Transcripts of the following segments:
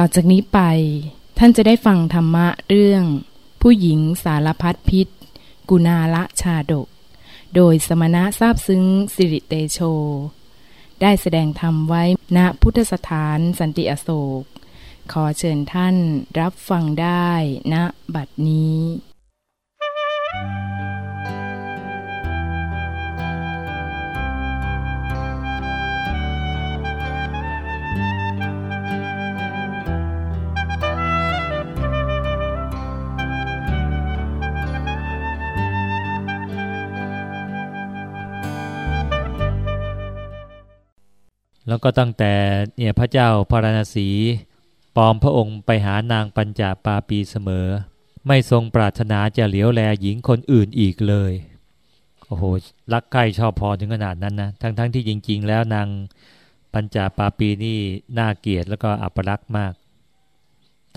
ต่อจากนี้ไป ท่านจะได้ฟังธรรมะเรื่อง ผู้หญิงสารพัดพิษ กุณาละชาดก โดยสมณะทราบซึ้งสิริเตโช ได้แสดงธรรมไว้ณพุทธสถานสันติอโศก ขอเชิญท่านรับฟังได้ณบัดนี้ แล้วก็ตั้งแต่เนี่ยพระเจ้าพาราณสีปลอมพระองค์ไปหานางปัญจาปาปีเสมอ ไม่ทรงปรารถนาจะเหลียวแลหญิงคนอื่นอีกเลยโอ้โหรักใกล้ชอบพอถึงขนาดนั้นนะทั้งๆทที่จริง ๆ แล้วนางปัญจาปาปีนี่น่าเกลียดแล้วก็อัปรักษ์มาก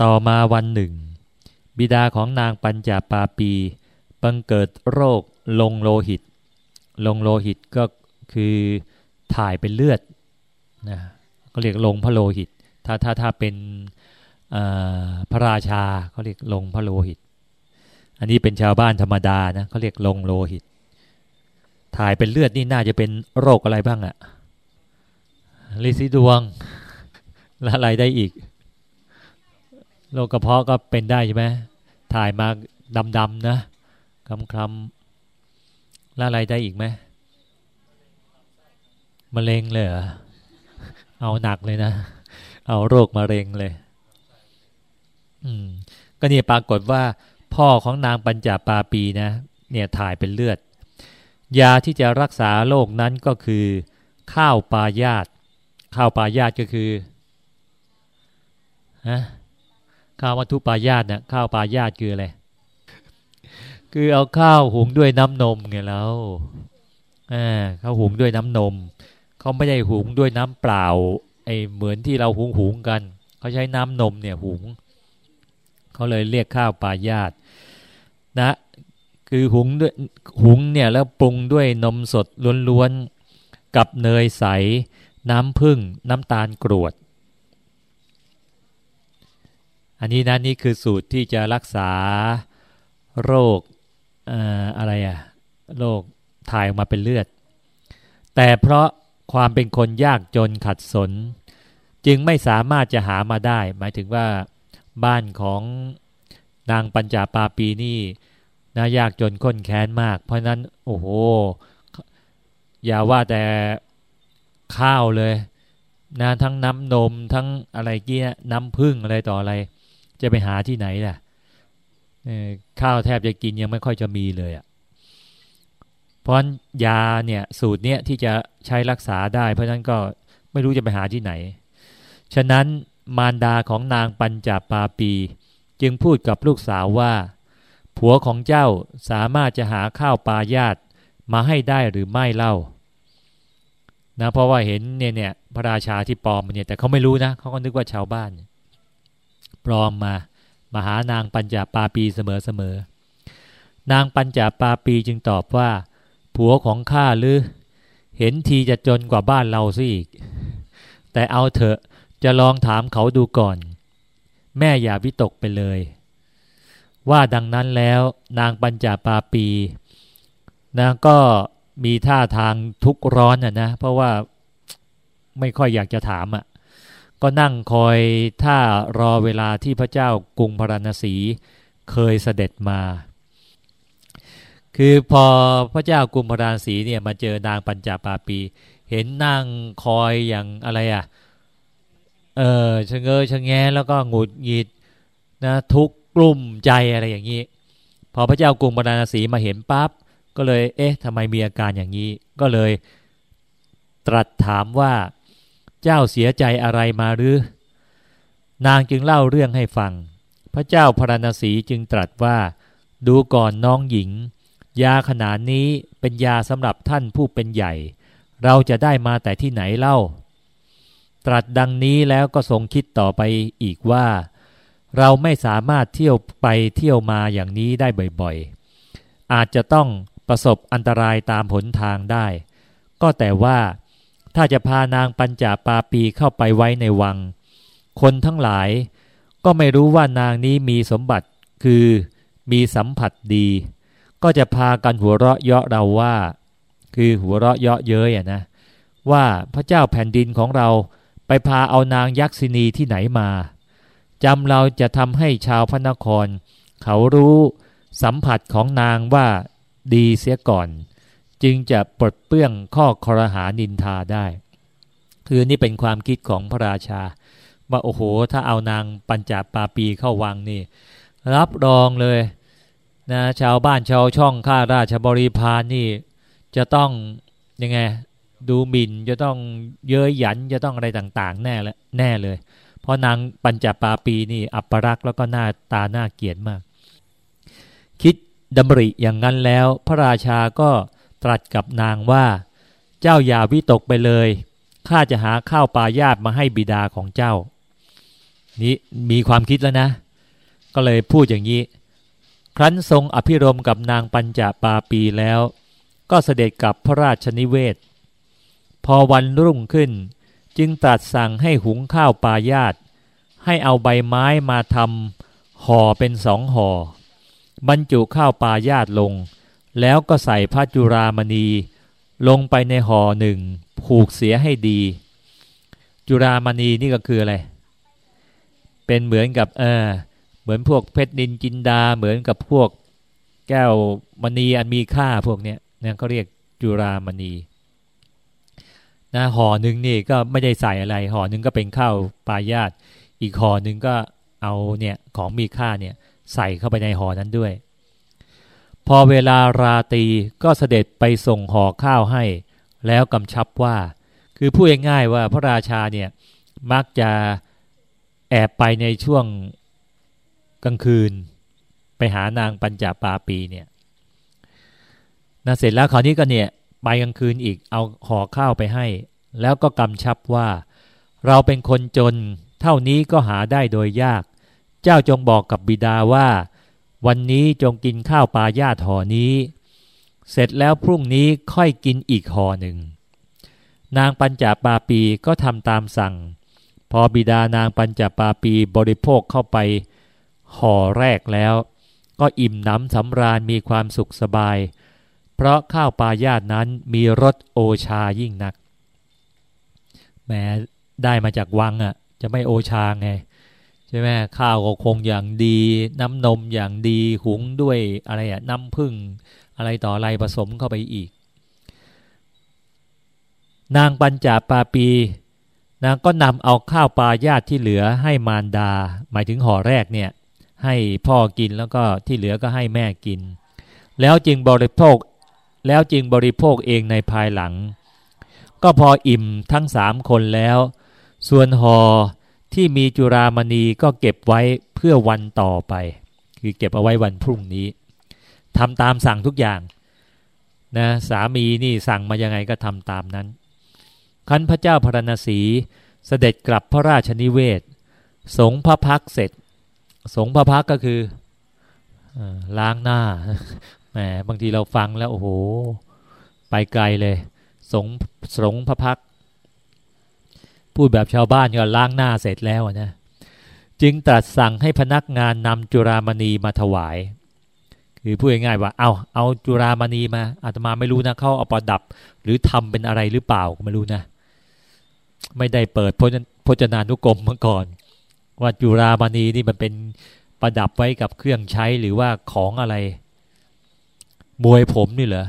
ต่อมาวันหนึ่ง บิดาของนางปัญจาปาปีบังเกิดโรคลงโลหิต ลงโลหิตก็คือถ่ายเป็นเลือด นะก็เรียกลงพระโลหิต ถ้าถ้าถ้าเป็นพระราชาเขาเรียกลงพระโลหิต อันนี้เป็นชาวบ้านธรรมดานะเขาเรียกลงโลหิต ถ่ายเป็นเลือดนี่น่าจะเป็นโรคอะไรบ้างอะลิซิดวงและอะไรได้อีกโรคกระเพาะก็เป็นได้ใช่ไหมถ่ายมาดำๆนะคลำคลำแล้วอะไรได้อีกไหมมะเร็งเลยเหรอ เอาหนักเลยนะ เอาโรคมะเร็งเลย อืม ก็นี่ปรากฏว่า พ่อของนางปัญจาปาปีนะ เนี่ยถ่ายเป็นเลือด ยาที่จะรักษาโรคนั้นก็คือ ข้าวปลายาตข้าวปลายาตก็คือฮะข้าวมัทุปลายาตนะข้าวปลายาตคืออะไรคือเอาข้าวหุงด้วยน้ำนมไงแล้วอ่าข้าวหุงด้วยน้ำนม เขาไม่ได้หุงด้วยน้ำเปล่าไอเหมือนที่เราหุงหุงกัน เขาใช้น้ำนมเนี่ยหุง เขาเลยเรียกข้าวปลายาตนะคือหุงด้วยหุงเนี่ยแล้วปรุงด้วยนมสดล้วนๆกับเนยใส น้ำผึ้งน้ำตาลกรวด อันนี้นะนี่คือสูตรที่จะรักษาโรคอะไรอะโรคถ่ายออกมาเป็นเลือด แต่เพราะ ความเป็นคนยากจนขัดสน จึงไม่สามารถจะหามาได้ หมายถึงว่าบ้านของนางปัญจาปาปีนี่น่ายากจนข้นแค้นมาก เพราะนั้นโอ้โห อย่าว่าแต่ข้าวเลยนะทั้งน้ำนมทั้งอะไรเกี้ยน้ำพึ่งอะไรต่ออะไร จะไปหาที่ไหนล่ะข้าวแทบจะกินยังไม่ค่อยจะมีเลยอะ่ะ เพราะยาเนี่ยสูตรเนี้ยที่จะใช้รักษาได้ เพราะนั้นก็ไม่รู้จะไปหาที่ไหน ฉะนั้นมารดาของนางปัญจปาปี จึงพูดกับลูกสาวว่า ผัวของเจ้าสามารถจะหาข้าวปลายาตมาให้ได้หรือไม่เล่านะเพราะว่าเห็นเนี่ยเนี่ยพระราชาที่ปลอมเนี่ยแต่เขาไม่รู้นะเขาก็นึกว่าชาวบ้าน ปลอมมามาหานางปัญจปาปีเสมอๆนางปัญจปาปีจึงตอบว่า ผัวของข้าหรือ เห็นทีจะจนกว่าบ้านเราซะอีก แต่เอาเถอะจะลองถามเขาดูก่อน แม่อย่าวิตกไปเลย ว่าดังนั้นแล้วนางปัญจาปาปีนางก็มีท่าทางทุกร้อนอะนะ เพราะว่าไม่ค่อยอยากจะถามอะ ก็นั่งคอยท่ารอเวลาที่พระเจ้ากรุงพาราณสีเคยเสด็จมา คือพอพระเจ้ากุมพราศีเนี่ยมาเจอนางปัญจาปาปี เห็นนั่งคอยอย่างอะไรอะเออชะเง้อชะแงแล้วก็หงุดหงิดนะทุกกลุ่มใจอะไรอย่างนี้ พอพระเจ้ากรุงพราณสีมาเห็นปั๊บก็เลย เอ๊ะทำไมมีอาการอย่างนี้ ก็เลย ตรัสถามว่าเจ้าเสียใจอะไรมาหรือ นางจึงเล่าเรื่องให้ฟัง พระเจ้าพราณสีจึงตรัสว่า ดูก่อนน้องหญิง ยาขนาดนี้เป็นยาสำหรับท่านผู้เป็นใหญ่ เราจะได้มาแต่ที่ไหนเล่า ตรัสดังนี้แล้วก็ทรงคิดต่อไปอีกว่า เราไม่สามารถเที่ยวไปเที่ยวมาอย่างนี้ได้บ่อยๆ อาจจะต้องประสบอันตรายตามผลทางได้ ก็แต่ว่าถ้าจะพานางปัญจาปาปีเข้าไปไว้ในวัง คนทั้งหลายก็ไม่รู้ว่านางนี้มีสมบัติคือมีสัมผัสดี ก็จะพากันหัวเราะเยาะเราว่า คือหัวเราะเยาะเย้ยอะนะว่าพระเจ้าแผ่นดินของเราไปพาเอานางยักษินีที่ไหนมาจำเราจะทำให้ชาวพระนคร เขารู้สัมผัสของนางว่าดีเสียก่อน จึงจะปลดเปื้องข้อคอรหานินทาได้ คือนี่เป็นความคิดของพระราชา ว่าโอ้โห ถ้าเอานางปัญจปาปีเข้าวังนี่ รับรองเลย นะชาวบ้านชาวช่องข้าราชบริพารนี่ จะต้องยังไงดูหมิ่นจะต้องเย้ยหยันจะต้องอะไรต่างๆ แน่และแน่เลย เพราะนางปัญจปาปีนี่อัปรักษ์แล้วก็หน้าตาหน้าเกียดมาก คิดดำริอย่างนั้นแล้ว พระราชาก็ตรัสกับนางว่า เจ้าอย่าวิตกไปเลยข้าจะหาข้าวปลายาตมาให้บิดาของเจ้า นี้มีความคิดแล้วนะ ก็เลยพูดอย่างนี้ ครั้นทรงอภิรมกับนางปัญจปาปีแล้ว ก็เสด็จกับพระราชนิเวศ พอวันรุ่งขึ้น จึงตรัสสั่งให้หุงข้าวปลายาตให้เอาใบไม้มาทำห่อเป็นสองห่อบรรจุข้าวปลายาตลง แล้วก็ใส่พระจุรามณี ลงไปในห่อหนึ่งผูกเสียให้ดี จุรามณีนี่ก็คืออะไร เป็นเหมือนกับเออ เหมือนพวกเพชรนินจินดาเหมือนกับพวกแก้วมณีอันมีค่าพวกเนี้ยนะเขาเรียกจุรามณีนะห่อหนึ่งนี่ก็ไม่ได้ใส่อะไรห่อหนึ่งก็เป็นข้าวปลายาตอีกห่อหนึ่งก็เอาเนี่ยของมีค่าเนี่ยใส่เข้าไปในห่อนั้นด้วย พอเวลาราตรีก็เสด็จไปส่งห่อข้าวให้ แล้วกำชับว่า คือพูดง่ายๆว่าพระราชาเนี่ยมักจะแอบไปในช่วง กลางคืน ไปหานางปัญจปาปีเนี่ยนะเสร็จแล้วคราวนี้ก็เนี่ยไปกลางคืนอีกเอาห่อข้าวไปให้ แล้วก็กำชับว่า เราเป็นคนจน เท่านี้ก็หาได้โดยยาก เจ้าจงบอกกับบิดาว่า วันนี้จงกินข้าวปลาญาติห่อนี้ เสร็จแล้วพรุ่งนี้ค่อยกินอีกห่อหนึ่ง นางปัญจปาปีก็ทำตามสั่ง พอบิดานางปัญจปาปีบริโภคเข้าไป ห่อแรกแล้ว ก็อิ่มหนำสำราญมีความสุขสบาย เพราะข้าวปลาญาตินั้นมีรสโอชายิ่งนักแม้ได้มาจากวังอะ่ะ จะไม่โอชาไงใช่ไหมข้าวก็คงอย่างดี น้ำนมอย่างดีหุงด้วยอะไรอะน้ำผึ้งอะไรต่ออะไรผสมเข้าไปอีก นางปัญจาปาปี นางก็นำเอาข้าวปลาญาติที่เหลือให้มารดา หมายถึงห่อแรกเนี่ย ให้พ่อกินแล้วก็ที่เหลือก็ให้แม่กิน แล้วจึงบริโภคแล้วจึงบริโภคเองในภายหลัง ก็พออิ่มทั้งสามคนแล้ว ส่วนหอที่มีจุรามณีก็เก็บไว้เพื่อวันต่อไป คือเก็บเอาไว้วันพรุ่งนี้ทำตามสั่งทุกอย่างนะสามีนี่สั่งมายังไงก็ทำตามนั้นคันพระเจ้าพระนศีเสด็จกลับพระราชนิเวศ สงพระพักเสร็จ สงพระพักก็คือล้างหน้าแหมบางทีเราฟังแล้วโอ้โห ไปไกลเลย สงสงพระพัก พูดแบบชาวบ้านก็ล้างหน้าเสร็จแล้วนะจึงตรัสสั่งให้พนักงานนำจุรามณีมาถวาย คือพูดง่ายๆว่า เอาเอาจุรามณีมาอาตมาไม่รู้นะเขาเอาประดับ หรือทำเป็นอะไรหรือเปล่าก็ไม่รู้นะ ไม่ได้เปิดพจนานุกรมมาก่อน ว่าจุรามณีนี่มันเป็นประดับไว้กับเครื่องใช้หรือว่าของอะไร มวยผมนี่เหรอ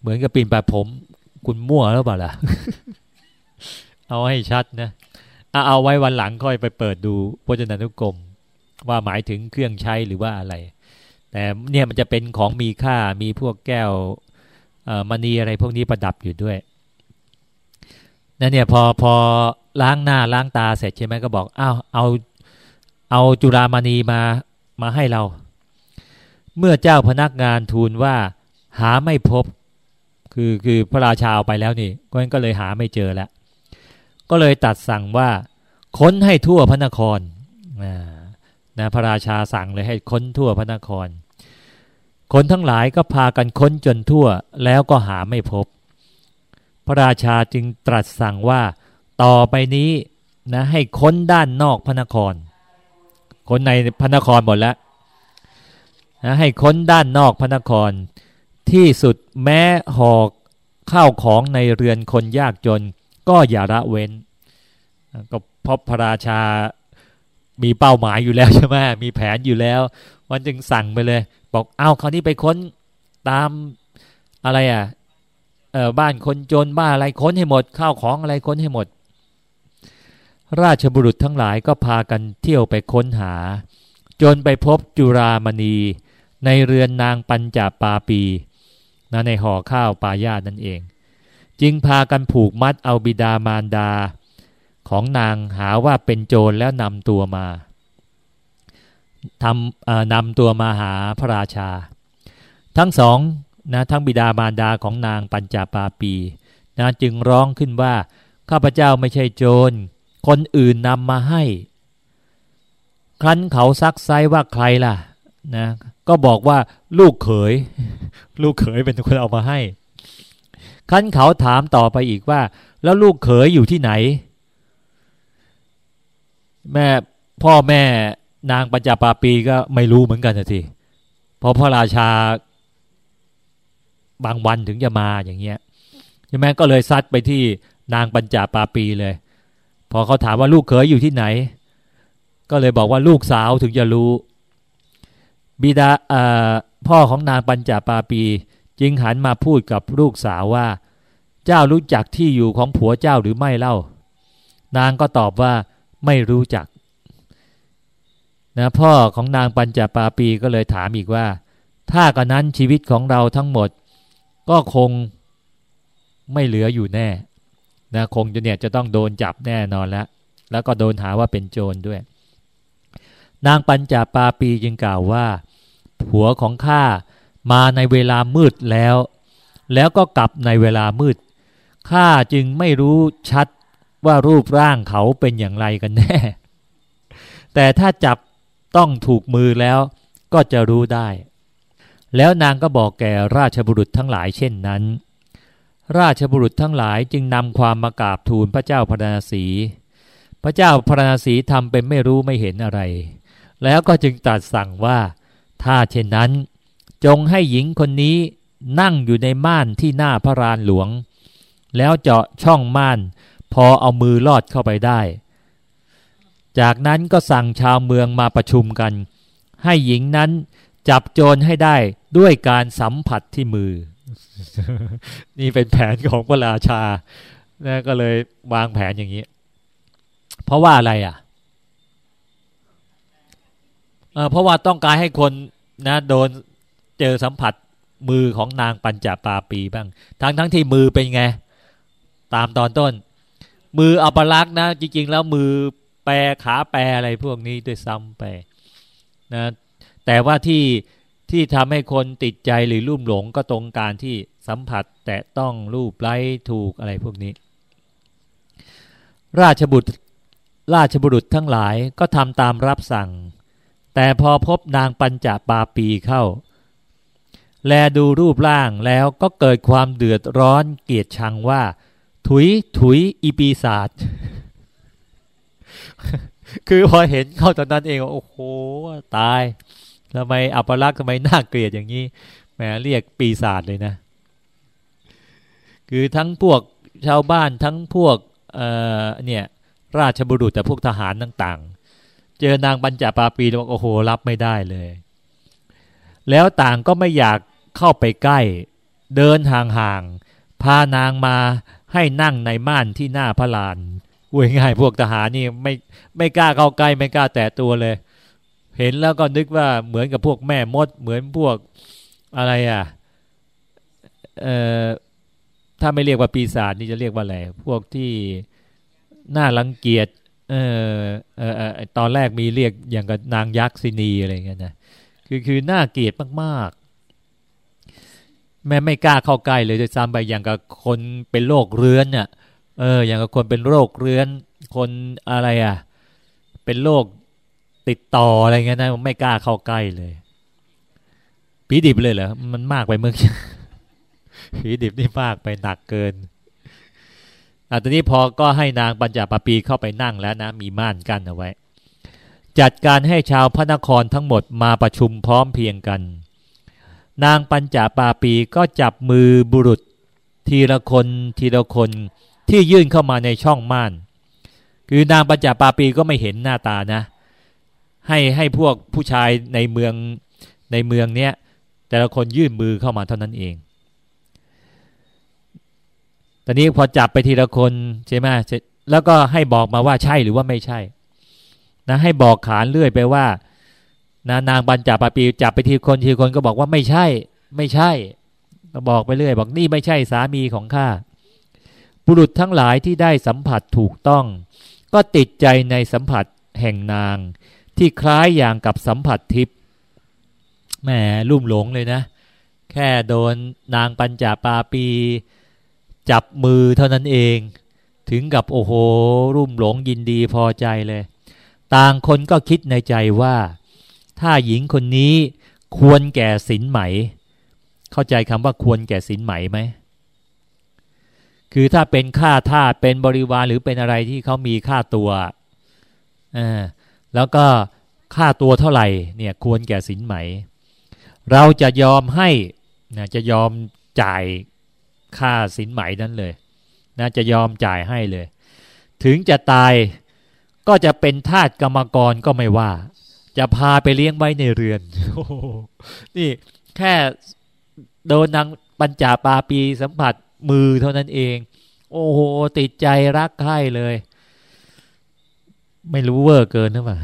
เหมือนกับปีนปลาผม คุณมั่วหรือเปล่าล่ะ เอาให้ชัดนะเอาไว้วันหลังค่อยไปเปิดดูพจนานุกรม ว่าหมายถึงเครื่องใช้หรือว่าอะไร แต่เนี่ยมันจะเป็นของมีค่ามีพวกแก้วมณีอะไรพวกนี้ประดับอยู่ด้วยนั่นเนี่ยพอพอ ล้างหน้าล้างตาเสร็จใช่ไหมก็บอกอ้าวเอาเอาจุรามณีมามาให้เรา เมื่อเจ้าพนักงานทูลว่าหาไม่พบ คือคือพระราชาเอาไปแล้วนี่ก็ก็เลยหาไม่เจอแล้ว ก็เลยตัดสั่งว่า ค้นให้ทั่วพระนครนะพระราชาสั่งเลยให้ค้นทั่วพระนคร คนทั้งหลายก็พากันค้นจนทั่วแล้วก็หาไม่พบ พระราชาจึงตรัสสั่งว่า ต่อไปนี้นะให้ค้นด้านนอกพระนครคนในพระนครหมดแล้วนะให้ค้นด้านนอกพระนคร ที่สุดแม้หอกข้าวของในเรือนคนยากจน ก็อย่าละเว้นก็เพราะพระราชามีเป้าหมายอยู่แล้วใช่ไหมมีแผนอยู่แล้ววันจึงสั่งไปเลย บอกเอาคราวนี้ไปค้นตามอะไรอะเออบ้านคนจนบ้านอะไรค้นให้หมดข้าวของอะไรค้นให้หมด ราชบุรุษทั้งหลายก็พากันเที่ยวไปค้นหา จนไปพบจุรามณี ในเรือนนางปัญจาปาปีนะในห่อข้าวปายาตนั่นเอง จึงพากันผูกมัดเอาบิดามารดา ของนางหาว่าเป็นโจรแล้วนำตัวมาทำนำตัวมาหาพระราชา ทั้งสองนะทั้งบิดามารดาของนางปัญจาปาปีนะจึงร้องขึ้นว่า ข้าพเจ้าไม่ใช่โจร คนอื่นนำมาให้ ครั้นเขาซักไซว่าใครล่ะนะก็บอกว่าลูกเขย ลูกเขยเป็นคนเอามาให้ ครั้นเขาถามต่อไปอีกว่า แล้วลูกเขยอยู่ที่ไหน แม่พ่อแม่นางปัญจาปาปีก็ไม่รู้เหมือนกันทีเพราะพระราชา บางวันถึงจะมาอย่างเงี้ยใช่ไหมก็เลยซัดไปที่นางปัญจาปาปีเลย พอเขาถามว่าลูกเขยอยู่ที่ไหน ก็เลยบอกว่าลูกสาวถึงจะรู้ บิดาพ่อของนางปัญจาปาปี จึงหันมาพูดกับลูกสาวว่า เจ้ารู้จักที่อยู่ของผัวเจ้าหรือไม่เล่า นางก็ตอบว่าไม่รู้จักนะพ่อของนางปัญจปาปีก็เลยถามอีกว่า ถ้ากระนั้นชีวิตของเราทั้งหมด ก็คงไม่เหลืออยู่แน่ นะคงจะเนี่ยจะต้องโดนจับแน่นอนแล้ว แล้วก็โดนหาว่าเป็นโจรด้วย นางปัญจาปาปีจึงกล่าวว่า ผัวของข้ามาในเวลามืดแล้ว แล้วก็กลับในเวลามืดข้าจึงไม่รู้ชัดว่ารูปร่างเขาเป็นอย่างไรกันแน่ แต่ถ้าจับต้องถูกมือแล้วก็จะรู้ได้ แล้วนางก็บอกแก่ราชบุรุษทั้งหลายเช่นนั้น ราชบุรุษทั้งหลายจึงนำความมากราบทูลพระเจ้าพระนาสี พระเจ้าพระนาสีทำเป็นไม่รู้ไม่เห็นอะไร แล้วก็จึงตรัสสั่งว่า ถ้าเช่นนั้น จงให้หญิงคนนี้นั่งอยู่ในม่านที่หน้าพระรานหลวง แล้วเจาะช่องม่าน พอเอามือลอดเข้าไปได้ จากนั้นก็สั่งชาวเมืองมาประชุมกัน ให้หญิงนั้นจับโจรให้ได้ด้วยการสัมผัสที่มือ นี่เป็นแผนของพระราชานะก็เลยวางแผนอย่างนี้ เพราะว่าอะไรอะเพราะว่าต้องการให้คนนะโดนเจอสัมผัสมือของนางปัญจปาปีบ้าง ทั้งทั้งที่มือเป็นไง ตามตอนต้น มืออัปลักษณ์นะ จริง ๆ แล้วมือแปรขาแปรอะไรพวกนี้ด้วยซ้ำไปนะแต่ว่าที่ ที่ทำให้คนติดใจหรือลุ่มหลงก็ตรงการที่สัมผัสแต่ต้องรูปไล้ถูกอะไรพวกนี้ ราชบุตรราชบุรุษทั้งหลายก็ทำตามรับสั่ง แต่พอพบนางปัญจปาปีเข้า แลดูรูปร่างแล้วก็เกิดความเดือดร้อนเกียดชังว่า ถุยถุยอีปีศาจคือพอเห็นเข้าตอนนั้นเองโอ้โหตาย ทำไมอัปลักษณ์ทำไมน่าเกลียดอย่างนี้แหมเรียกปีศาจเลยนะ คือทั้งพวกชาวบ้านทั้งพวกเอ่อเนี่ยราชบุรุษแต่พวกทหารต่างๆ เจอนางบรรจาปาปีแล้วโอ้โหรับไม่ได้เลย แล้วต่างก็ไม่อยากเข้าไปใกล้ เดินห่างๆพานางมาให้นั่งในม่านที่หน้าพระลานพูดง่ายพวกทหารนี่ไม่ไม่กล้าเข้าใกล้ไม่กล้าแตะตัวเลย เห็นแล้วก็นึกว่าเหมือนกับพวกแม่มด เหมือนพวกอะไรอะเอ่อถ้าไม่เรียกว่าปีศาจนี่จะเรียกว่าอะไรพวกที่น่ารังเกียจเออเออตอนแรกมีเรียกอย่างกับนางยักษ์ซินีอะไรเงี้ยนะคือคือน่าเกลียดมากๆ แม่ไม่กล้าเข้าใกล้เลยจะซ้ำไปอย่างกับคนเป็นโรคเรื้อนเนี่ยเอออย่างกับคนเป็นโรคเรื้อนคนอะไรอะเป็นโรค ติดต่ออะไรเงี้ยนะไม่กล้าเข้าใกล้เลยผีดิบเลยเหรอมันมากไปเมื่อกี้ผีดิบนี่มากไปหนักเกินอะตอนนี้พอก็ให้นางปัญจปาปีเข้าไปนั่งแล้วนะ มีม่านกั้นเอาไว้ จัดการให้ชาวพระนครทั้งหมดมาประชุมพร้อมเพียงกัน นางปัญจปาปีก็จับมือบุรุษ ทีละคนทีละคนที่ยื่นเข้ามาในช่องม่าน คือนางปัญจปาปีก็ไม่เห็นหน้าตานะ ให้ให้พวกผู้ชายในเมืองในเมืองเนี้ยแต่ละคนยื่นมือเข้ามาเท่านั้นเอง ตอนนี้พอจับไปทีละคนใช่ไหมแล้วก็ให้บอกมาว่าใช่หรือว่าไม่ใช่ นะให้บอกขานเรื่อยไปว่านะนางบัญจับปาปีจับไปทีคนทีคนก็บอกว่าไม่ใช่ ไม่ใช่ก็บอกไปเรื่อย บอกนี่ไม่ใช่สามีของข้าบุรุษทั้งหลายที่ได้สัมผัสถูกต้อง ก็ติดใจในสัมผัสแห่งนาง ที่คล้ายอย่างกับสัมผัสทิพย์แหมลุ่มหลงเลยนะ แค่โดนนางปัญจาปาปี จับมือเท่านั้นเอง ถึงกับโอ้โห รุ่มหลงยินดีพอใจเลย ต่างคนก็คิดในใจว่า ถ้าหญิงคนนี้ควรแก่สินไหม เข้าใจคำว่าควรแก่สินไหมไหมคือถ้าเป็นค่าทาสเป็นบริวารหรือเป็นอะไรที่เขามีค่าตัวอ่า แล้วก็ค่าตัวเท่าไหร่เนี่ยควรแก่สินไหม เราจะยอมให้นะจะยอมจ่ายค่าสินไหมนั้นเลยนะจะยอมจ่ายให้เลย ถึงจะตายก็จะเป็นทาสกรรมกรก็ไม่ว่า จะพาไปเลี้ยงไว้ในเรือนนี่แค่โดนนางปัญจาปาปีสัมผัสมือเท่านั้นเอง โอ้โหติดใจรักใคร่เลย ไม่รู้เวอร์เกินหรือเปล่า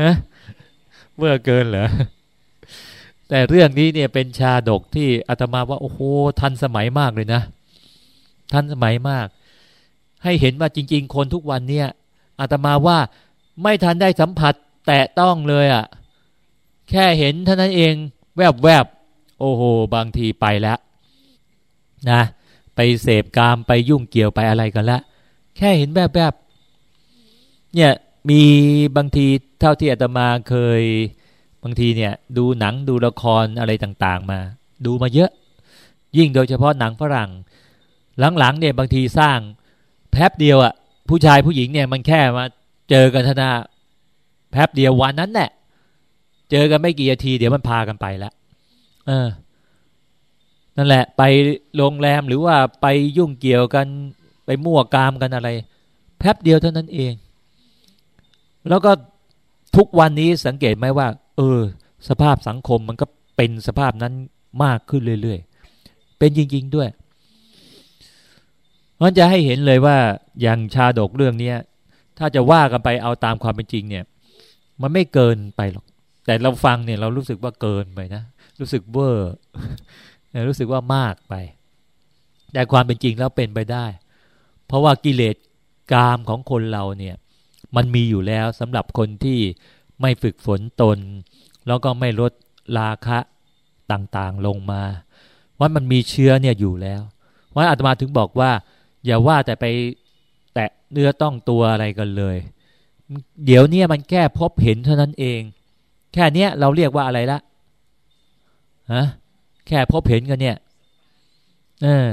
ฮะเวอร์เกินเหรอแต่เรื่องนี้เนี่ยเป็นชาดกที่อาตมาว่าโอ้โหทันสมัยมากเลยนะทันสมัยมาก ให้เห็นว่าจริง ๆ คนทุกวันเนี่ยอาตมาว่าไม่ทันได้สัมผัสแตะต้องเลยอะ่ะ แค่เห็นเท่านั้นเองแวบแวบโอ้โหบางทีไปแล้วนะ ไปเสพกามไปยุ่งเกี่ยวไปอะไรกันละแค่เห็นแวบแวบ เนี่ยมีบางทีเท่าที่อาตมาเคย บางทีเนี่ยดูหนังดูละครอะไรต่างๆ มา ดูมาเยอะ ยิ่งโดยเฉพาะหนังฝรั่ง หลังๆเนี่ยบางทีสร้างแป๊บเดียวอะ่ะผู้ชายผู้หญิงเนี่ยมันแค่มาเจอกันธนาแป๊บเดียววันนั้นแหละเจอกันไม่กี่นาที เดี๋ยวมันพากันไปแล้วเออ นั่นแหละ ไปโรงแรมหรือว่าไปยุ่งเกี่ยวกันไปมั่วกามกันอะไร แป๊บเดียวเท่านั้นเอง แล้วก็ทุกวันนี้สังเกตไหมว่า เออ สภาพสังคมมันก็เป็นสภาพนั้นมากขึ้นเรื่อยๆ เป็นจริง ๆ ด้วยมันจะให้เห็นเลยว่าอย่างชาดกเรื่องเนี้ยถ้าจะว่ากันไปเอาตามความเป็นจริงเนี่ย มันไม่เกินไปหรอก แต่เราฟังเนี่ยเรารู้สึกว่าเกินไปนะ รู้สึกเวอร์รู้สึกว่ามากไป แต่ความเป็นจริงแล้วเป็นไปได้ เพราะว่ากิเลสกามของคนเราเนี่ย มันมีอยู่แล้วสำหรับคนที่ไม่ฝึกฝนตน แล้วก็ไม่ลดราคะต่างๆลงมา ว่ามันมีเชื้อเนี่ยอยู่แล้วว่าอาตมาถึงบอกว่า อย่าว่าแต่ไปแตะเนื้อต้องตัวอะไรกันเลย เดี๋ยวเนี้มันแค่พบเห็นเท่านั้นเอง แค่เนี้ยเราเรียกว่าอะไรละฮะแค่พบเห็นกันเนี่ยเออ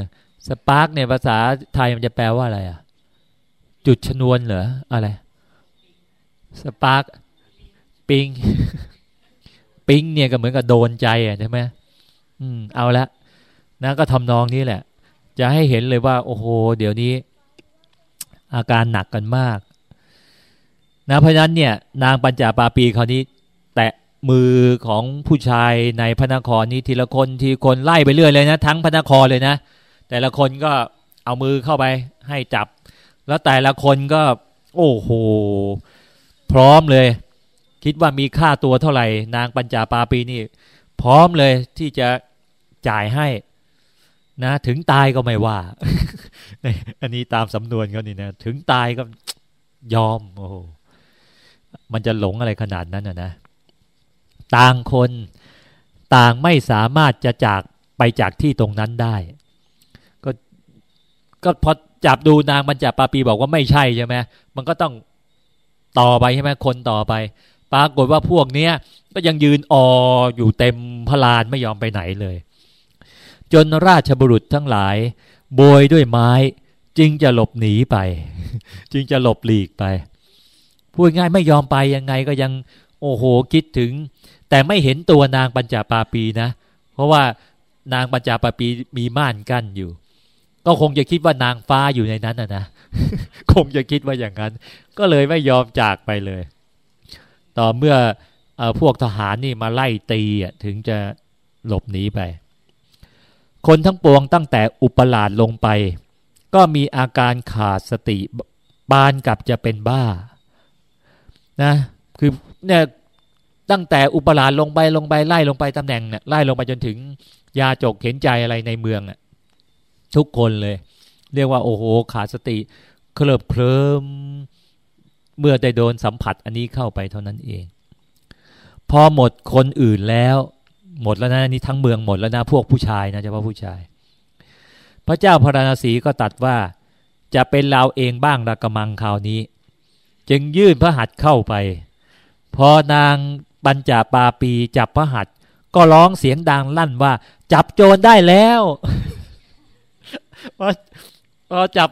spark เนี่ยภาษาไทยมันจะแปลว่าอะไรอะจุดชนวนเหรออะไร spark ปิ๊งปิ๊งเนี่ยก็เหมือนกับโดนใจอะใช่ไหมอืม เอาละนะก็ทำนองนี้แหละ จะให้เห็นเลยว่า โอ้โห เดี๋ยวนี้ อาการหนักกันมาก นะเพราะนั้นเนี่ย นางปัญจาปาปีคราวนี้ แตะมือของผู้ชายในพระนครนี้ทีละคนทีคนไล่ไปเรื่อยเลยนะ ทั้งพระนครเลยนะ แต่ละคนก็เอามือเข้าไปให้จับ แล้วแต่ละคนก็ โอ้โห พร้อมเลย คิดว่ามีค่าตัวเท่าไหร่ นางปัญจาปาปีนี่ พร้อมเลยที่จะจ่ายให้ นะ ถึงตายก็ไม่ว่า อันนี้ตามสำนวนเขานี่นะ ถึงตายก็ยอม โอ้มันจะหลงอะไรขนาดนั้นนะนะ ต่างคนต่างไม่สามารถจะจากไปจากที่ตรงนั้นได้ ก็ก็พอจับดูนางมันจับปาปีบอกว่าไม่ใช่ใช่ไหมมันก็ต้อง ต่อไปใช่ไหมคนต่อไป ปรากฏว่าพวกเนี้ยก็ยังยืนอออยู่เต็มพลานไม่ยอมไปไหนเลย จนราชบุรุษทั้งหลาย โบยด้วยไม้ จึงจะหลบหนีไป จึงจะหลบหลีกไป พูดง่ายไม่ยอมไปยังไงก็ยังโอ้โหคิดถึง แต่ไม่เห็นตัวนางปัญจาปาปีนะ เพราะว่านางปัญจาปาปีมีม่านกั้นอยู่ ก็คงจะคิดว่านางฟ้าอยู่ในนั้นนะนะคงจะคิดว่าอย่างนั้น ก็เลยไม่ยอมจากไปเลย ต่อเมื่ออพวกทหารนี่มาไล่ตีถึงจะหลบหนีไป คนทั้งปวงตั้งแต่อุปราชลงไป ก็มีอาการขาดสติบานกับจะเป็นบ้านะคือเนี่ยตั้งแต่อุปราชลงไปลงไปไล่ลงไปตำแหน่งเนี่ยไล่ลงไปจนถึงยาจกเห็นใจอะไรในเมืองอะ ทุกคนเลย เรียกว่าโอ้โหขาดสติ เคลิบเคลิมเมื่อได้โดนสัมผัสอันนี้เข้าไปเท่านั้นเอง พอหมดคนอื่นแล้ว หมดแล้วนะนี่ทั้งเมืองหมดแล้วนะพวกผู้ชายนะเฉพาะผู้ชาย พระเจ้าพระราณสีก็ตัดว่าจะเป็นเราเองบ้างระกมังคราวนี้ จึงยื่นพระหัตถ์เข้าไป พอนางปัญจาปาปีจับพระหัตถ์ก็ร้องเสียงดังลั่นว่า จับโจรได้แล้ว พอพอจับ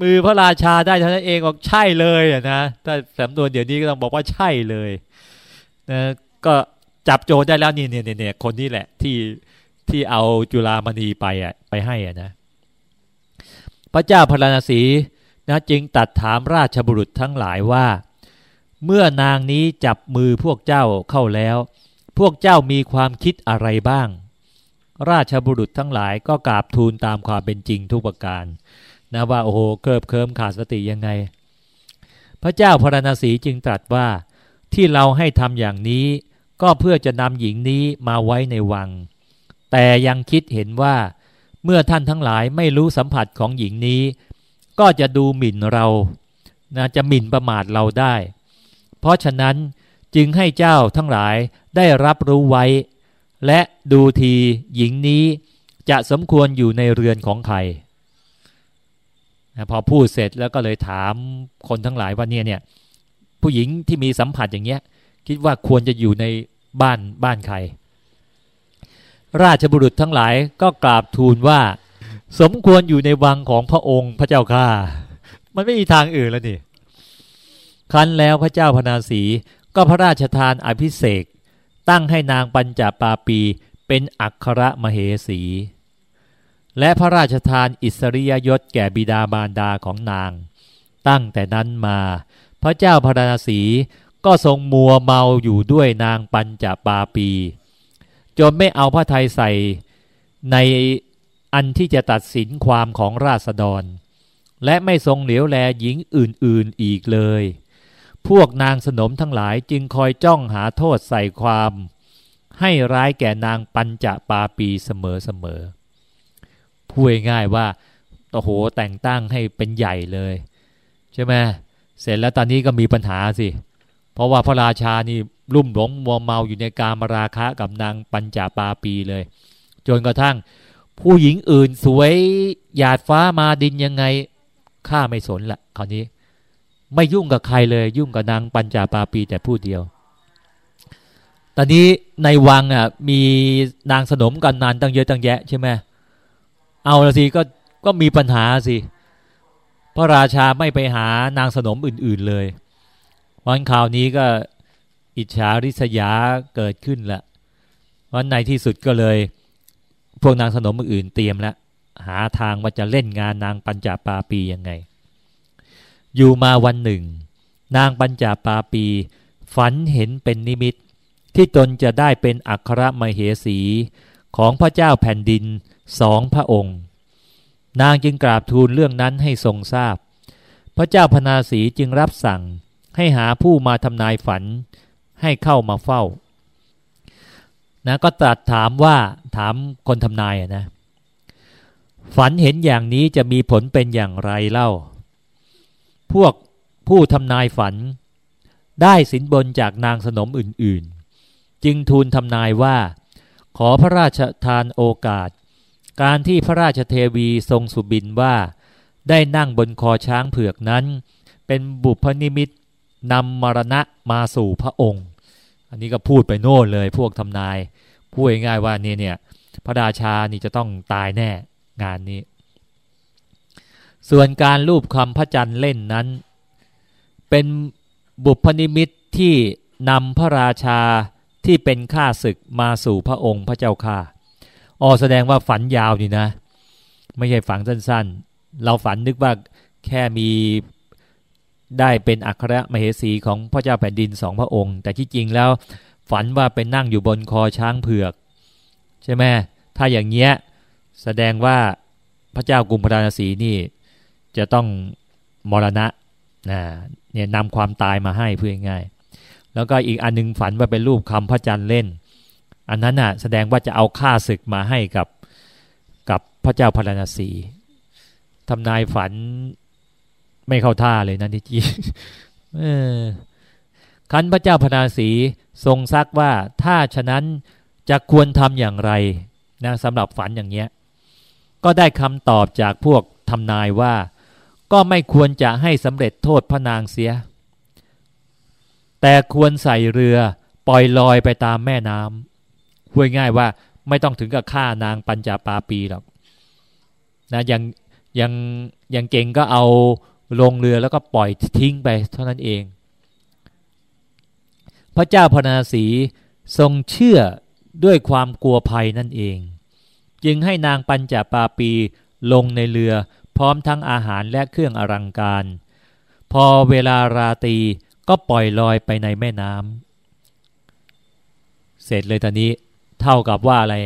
มือพระราชาได้เท่านั้นเองบอกใช่เลยอะนะถ้าสำนวนเดี๋ยวนี้ก็ต้องบอกว่าใช่เลยนะก็จับโจรได้แล้วนี่เนี่ยเนี่ยคนนี้แหละที่ที่เอาจุลามณีไปอะไปให้อะนะ พระเจ้าพระนศีนะจึงตัดถามราชบุรุษทั้งหลายว่า เมื่อนางนี้จับมือพวกเจ้าเข้าแล้ว พวกเจ้ามีความคิดอะไรบ้าง ราชบุรุษทั้งหลายก็กราบทูลตามความเป็นจริงทุกประการนะว่าโอ้โหเกิบเคิมขาดสติยังไง พระเจ้าพระนศีจึงตรัสว่าที่เราให้ทำอย่างนี้ ก็เพื่อจะนำหญิงนี้มาไว้ในวัง แต่ยังคิดเห็นว่า เมื่อท่านทั้งหลายไม่รู้สัมผัสของหญิงนี้ ก็จะดูหมิ่นเรานะจะหมิ่นประมาทเราได้ เพราะฉะนั้นจึงให้เจ้าทั้งหลายได้รับรู้ไว้ และดูทีหญิงนี้จะสมควรอยู่ในเรือนของใครพอพูดเสร็จแล้วก็เลยถามคนทั้งหลายว่าเนี่ยเนี่ยผู้หญิงที่มีสัมผัสอย่างเงี้ย คิดว่าควรจะอยู่ในบ้านบ้านใคร ราชบุรุษทั้งหลายก็กราบทูลว่า สมควรอยู่ในวังของพระองค์พระเจ้าข้ามันไม่มีทางอื่นแล้วนี่คันแล้วพระเจ้าพนาสีก็พระราชทานอภิเษก ตั้งให้นางปัญจปาปีเป็นอัครมเหสี และพระราชทานอิสริยยศแก่บิดาบารดาของนาง ตั้งแต่นั้นมา พระเจ้าพระนาสีก็ทรงมัวเมาอยู่ด้วยนางปัญจปาปี จนไม่เอาพระทัยใส่ในอันที่จะตัดสินความของราษฎร และไม่ทรงเหลียวแลหญิงอื่นๆอีกเลย พวกนางสนมทั้งหลายจึงคอยจ้องหาโทษใส่ความ ให้ร้ายแก่นางปัญจปาปีเสมอๆพูดง่ายว่าโอ้โหแต่งตั้งให้เป็นใหญ่เลย ใช่ไหมเสร็จแล้วตอนนี้ก็มีปัญหาสิ เพราะว่าพระราชานี่รุ่มหลงมัวเมาอยู่ในการมาราคะกับนางปัญจาปาปีเลย จนกระทั่ง ผู้หญิงอื่นสวยหยาดฟ้ามาดินยังไงข้าไม่สนละคราวนี้ ไม่ยุ่งกับใครเลย ยุ่งกับนางปัญจาปาปีแต่ผู้เดียว ตอนนี้ในวังอะมีนางสนมกันนานตั้งเยอะตั้งแยะใช่ไหมเอาละสิก็ก็มีปัญหาสิพระราชาไม่ไปหานางสนมอื่น ๆเลยวันข่าวนี้ก็อิจฉาริษยาเกิดขึ้นละวันในที่สุดก็เลย พวกนางสนมอื่นเตรียมแล้วหาทางว่าจะเล่นงานนางปัญจาปาปียังไง อยู่มาวันหนึ่ง นางปัญจาปาปี ฝันเห็นเป็นนิมิต ที่ตนจะได้เป็นอัครมเหสีของพระเจ้าแผ่นดินสองพระองค์ นางจึงกราบทูลเรื่องนั้นให้ทรงทราบ พระเจ้าพนาสีจึงรับสั่งให้หาผู้มาทำนายฝันให้เข้ามาเฝ้านะก็ตรัสถามว่าถามคนทำนายนะ ฝันเห็นอย่างนี้จะมีผลเป็นอย่างไรเล่า พวกผู้ทำนายฝัน ได้สินบนจากนางสนมอื่นๆ จึงทูลทำนายว่า ขอพระราชทานโอกาส การที่พระราชเทวีทรงสุบินว่า ได้นั่งบนคอช้างเผือกนั้น เป็นบุพนิมิตนำมรณะมาสู่พระองค์ อันนี้ก็พูดไปโน่นเลยพวกทำนาย พูดง่ายว่าเนี่ยเนี่ยพระราชานี่จะต้องตายแน่งานนี้ ส่วนการรูปคำพระจันทร์เล่นนั้น เป็นบุพนิมิตที่นำพระราชาที่เป็นข้าศึกมาสู่พระองค์พระเจ้าข้าอ๋อแสดงว่าฝันยาวนี่นะ ไม่ใช่ฝันสั้นๆ เราฝันนึกว่าแค่มีได้เป็นอัครมเหสีของพระเจ้าแผ่นดินสองพระองค์ แต่ที่จริงแล้วฝันว่าเป็นนั่งอยู่บนคอช้างเผือก ใช่ไหมถ้าอย่างเงี้ยแสดงว่าพระเจ้ากุมพราณสีนี่ จะต้องมรณะนะเนี่ยนำความตายมาให้เพื่อง่าย แล้วก็อีกอันนึงฝันว่าเป็นรูปคำพระจันทร์เล่น อันนั้นน่ะแสดงว่าจะเอาค่าศึกมาให้กับกับพระเจ้าพราณสีทำนายฝันไม่เข้าท่าเลยนั่นที่จริงคันพระเจ้าพนาสีทรงซักว่าถ้าฉะนั้นจะควรทำอย่างไรนะสำหรับฝันอย่างเนี้ย ก็ได้คำตอบจากพวกทำนายว่า ก็ไม่ควรจะให้สำเร็จโทษพระนางเสีย แต่ควรใส่เรือปล่อยลอยไปตามแม่น้ำพูดง่ายว่าไม่ต้องถึงกับฆ่านางปัญจาปาปีหรอกนะยังยังยังเก่งก็เอาลงเรือแล้วก็ปล่อยทิ้งไปเท่านั้นเอง พระเจ้าพนาสีทรงเชื่อด้วยความกลัวภัยนั่นเอง จึงให้นางปัญจาปาปีลงในเรือ พร้อมทั้งอาหารและเครื่องอลังการ พอเวลาราตรีก็ปล่อยลอยไปในแม่น้ำเสร็จเลยตอนนี้เท่ากับว่าอะไร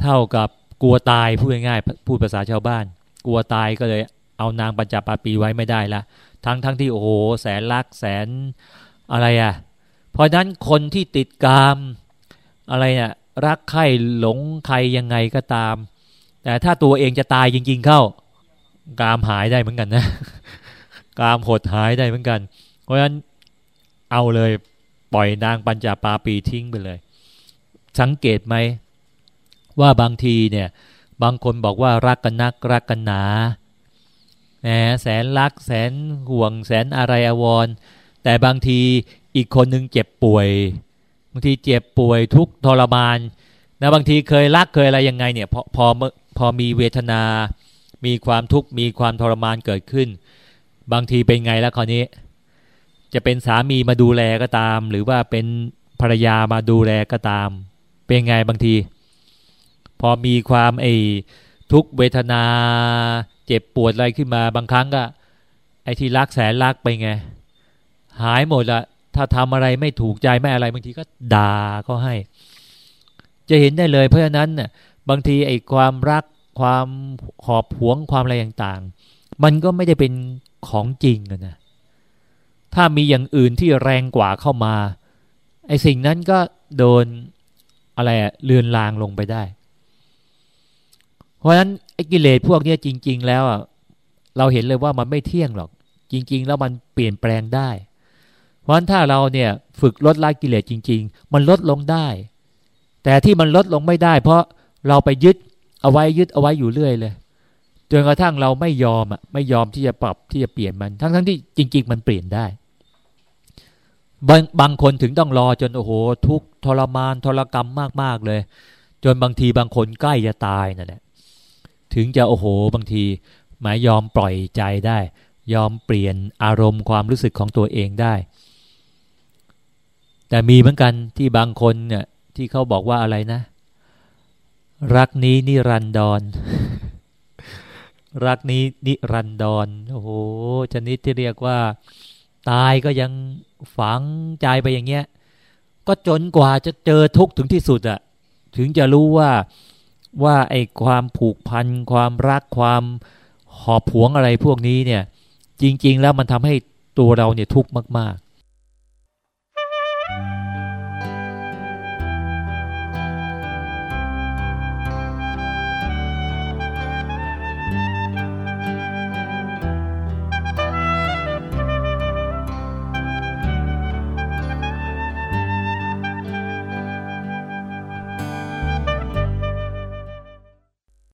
เท่ากับกลัวตายพูดง่ายๆพูดภาษาชาวบ้าน กลัวตายก็เลยเอานางปัญจปาปีไว้ไม่ได้ละทั้งทั้งที่โอ้โหแสนลักแสนอะไรอะ่ะเพราะนั้นคนที่ติดกามอะไรเนี่ยรักใครหลงใครยังไงก็ตาม แต่ถ้าตัวเองจะตายจริง ๆ เข้ากามหายได้เหมือนกันนะกามหดหายได้เหมือนกัน เพราะฉะนั้นเอาเลยปล่อยนางปัญจปาปีทิ้งไปเลย สังเกตไหมว่าบางทีเนี่ย บางคนบอกว่ารักกันนักรักกันหนาแหมแสนรักแสนห่วงแสนอะไรอวร แต่บางทีอีกคนนึงเจ็บป่วย บางทีเจ็บป่วยทุกทรมานนะบางทีเคยรักเคยอะไรยังไงเนี่ยพอพอ พอมีเวทนา มีความทุกข์ มีความทรมานเกิดขึ้น บางทีเป็นไงแล้วคราวนี้ จะเป็นสามีมาดูแลก็ตาม หรือว่าเป็นภรรยามาดูแลก็ตาม เป็นไงบางที พอมีความไอ้ทุกเวทนา เจ็บปวดอะไรขึ้นมา บางครั้งก็ ไอ้ที่รักแสนรักไปไง หายหมดละถ้าทำอะไรไม่ถูกใจไม่อะไรบางทีก็ด่าก็ให้ จะเห็นได้เลยเพราะฉะนั้นน่ะ บางทีไอ้ความรักความหอบหวงความอะไรต่างๆ มันก็ไม่ได้เป็นของจริงนะ ถ้ามีอย่างอื่นที่แรงกว่าเข้ามา ไอ้สิ่งนั้นก็โดนอะไรเลือนลางลงไปได้ เพราะฉะนั้นไอ้กิเลสพวกนี้จริง ๆ แล้วอะเราเห็นเลยว่ามันไม่เที่ยงหรอก จริง ๆ แล้วมันเปลี่ยนแปลงได้ เพราะฉะนั้นถ้าเราเนี่ยฝึกลดละกิเลสจริง ๆ มันลดลงได้ แต่ที่มันลดลงไม่ได้ เพราะ เราไปยึดเอาไว้ยึดเอาไว้อยู่เรื่อยเลยจนกระทั่งเราไม่ยอมอะไม่ยอมที่จะปรับที่จะเปลี่ยนมัน ทั้งๆทที่จริง ๆ มันเปลี่ยนได้ บางบางคนถึงต้องรอจนโอ้โห ทุกทรมานทรกรรมมากๆเลย จนบางทีบางคนใกล้จะตายนั่นแหละถึงจะโอ้โห บางทีหมายยอมปล่อยใจได้ ยอมเปลี่ยนอารมณ์ความรู้สึกของตัวเองได้ แต่มีเหมือนกันที่บางคนเนี่ยที่เขาบอกว่าอะไรนะ รักนี้นิรันดร รักนี้นิรันดร โอ้โห ชนิดที่เรียกว่า ตายก็ยังฝังใจไปอย่างเงี้ย ก็จนกว่าจะเจอทุกข์ถึงที่สุดอะถึงจะรู้ว่าว่าไอ้ความผูกพัน ความรักความหอบผวงอะไรพวกนี้เนี่ย จริง ๆ แล้วมันทำให้ตัวเราเนี่ยทุกข์มาก